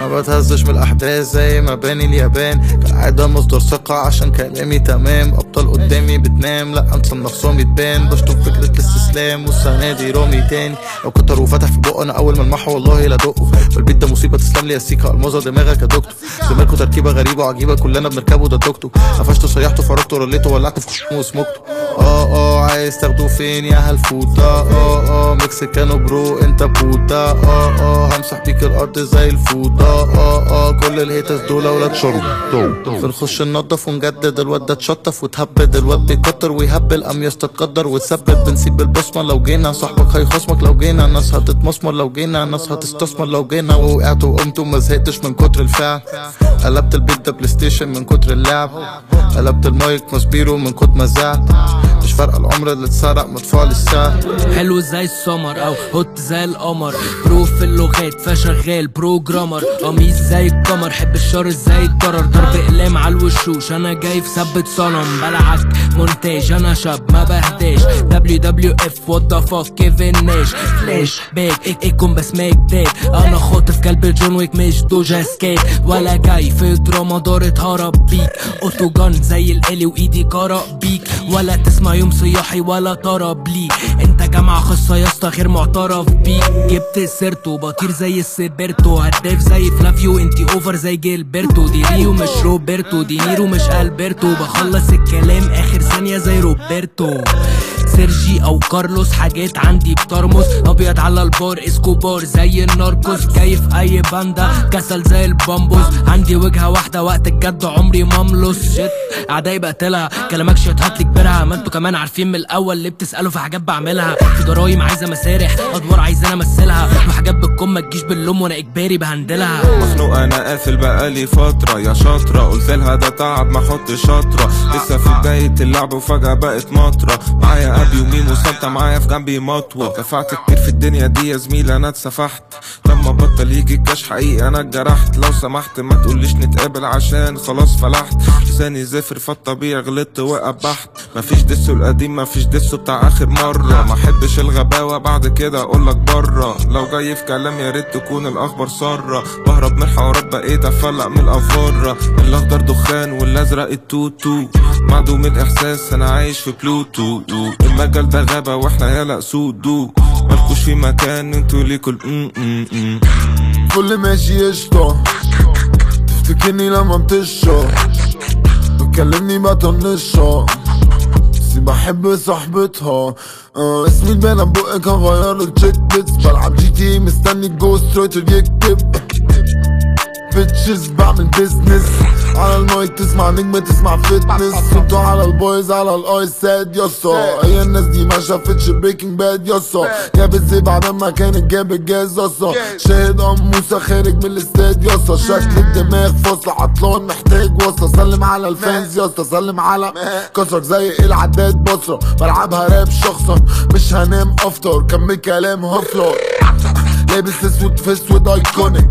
ما بتهزش من الأحداث زي ما باني اليابان. كالعادة مصدر ثقة عشان كلامي تمام. أبطال قدامي بتنام لا أنسى ان خصامي تبان بشطب فكرة الاستسلام والسنة دي رامي تاني. لو كتر وفتح في بقه أنا أول ما المحو والله لا دقه والبيت ده مصيبة تسلم لي يا سيكا. الموزة دماغك يا دكتور. زمالكوا تركيبة غريبة وعجيبة كلنا بنركبه ده توك توك قفشته سيحته فرجته رليته ولعته في وسموكته آه آه عايز تاخده فين يا هالفوتة آه آه مكسيكانو برو انت بوتا آه آه همسح بيك الأرض زي الفوطة. آه آه كل الهيتس دول ولاد شرب بنخش ننضف ونجدد الواد ده اتشطف وتهبد. الواد بيكتر ويهبل ام يستتقدر وتثبت بنسيب البصمة لو جينا صاحبك هيخصمك لو جينا. ناس هتتمسمر لو جينا ناس هتستثمر لو جينا. ووقعت وقمت وما زهقتش من كتر الفعل. قلبت البيت ده PlayStation من كتر اللعب. قلبت المايك ماسبيرو من كتر ما زعت مش فارقة العمر اللي اتسرق مدفوع للساعة حلو زي السمر أو hot زي القمر. pro في اللغات فشغال programmer قميص زي القمر حب الشر زي الضرر. ضرب إقلام على الوشوش أنا جاي في ثبت صنم. بلعك مونتاج أنا شاب ما بهداش. دبليو دبليو اف وات ذا فاك كيفن ناش. فلاش باك إيكون بسماك داد أنا خاطف كلب جون ويك مش دوجا سكيت ولا جاي في دراما دارت هرب بيك. أوتو جان زي الالي وإيدي كارا بيك. ولا تسمع يوم صياحي ولا طرب لي. انت جامعة خاصة يا اسطى غير معترف بيك. جبت سيرته بطير زي السبرتو هداف زي فلافيو انتي اوفر زي جيلبرتو. دي ريو مش روبرتو دي نيرو مش ألبرتو. بخلص الكلام آخر ثانية زي روبرتو. سيرجي أو كارلوس حاجات عندي بترمس أبيض على البار اسكوبار زي الناركوس في أي باندا؟ كسل زي البامبوس عندي وجهة واحدة وقت الجد عمري مملص شت اعدائي بقتلها كلامك شت هاتلي كبرها ما أنتوا كمان عارفين من الأول اللي بتسألوا في حاجات بعملها. في جرايم عايزة مسارح أدوار عايز أنا بالكم ما تجيش باللوم وأنا اجباري بهندلها. مخنوق أنا قافل بقالي فترة يا شاطرة قلت لها ده تعب ما أحط شطرة. لسه في بداية اللعب وفجأة بقت مطرة. معايا ابي وميم وسلطة معايا في جنبي مطوة. دفعت كتير في الدنيا دي يا زميلي أنا اتسفحت. لما بطل يجي الكاش حقيقي أنا اتجرحت. لو سمحت ما تقوليش نتقابل عشان خلاص فلحت. لساني زفر فالطبيعي غلطت وقبحت. مفيش دسو القديم مفيش دسو بتاع آخر مرة. ما احبش الغباوة بعد كده اقولك بره. لو جاي في كلام يا ريت تكون الأخبار سارة. بهرب من الحوارات بقيت أفلق من الأفارة. الأخضر دخان والأزرق التوتو. معدوم الإحساس أنا عايش في بلوتو. المجال ده غابة وإحنا يالا سودو. مالكوش في مكان أنتوا ليكوا. فل ماشي قشطة. تفتكرني لما بتشرب. بتكلمني بطنشها بس بحب صاحبتها آه اسمي البنا بقك هغير التشيك ليست بلعب جي تي مستني الجوست رايتر يكتب. بيتشز بعمل بيزنس على المايك تسمع نجمة تسمع فتنس أنتوا على البويز على الاي ساد يسا هي الناس دي ما شافتش بريكنج باد يسا جابت زي بعد ما كانت جابت جاز يسا شاهد قموسة خارج من الاستاد يسا شكل الدماغ فاصل عطلان محتاج وصلة سلم على الفانز يسا سلم على كسرك زي العداد بصرة. بلعبها راب شخصا مش هنام افطر كمل كلام هفلر لابس أسود في أسود ايكونيك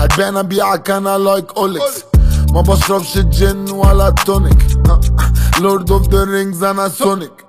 هتبيع ابيعك أنا لايك اولكس ما بشربش جن ولا تونيك لورد اوف ذا رينجز أنا سونيك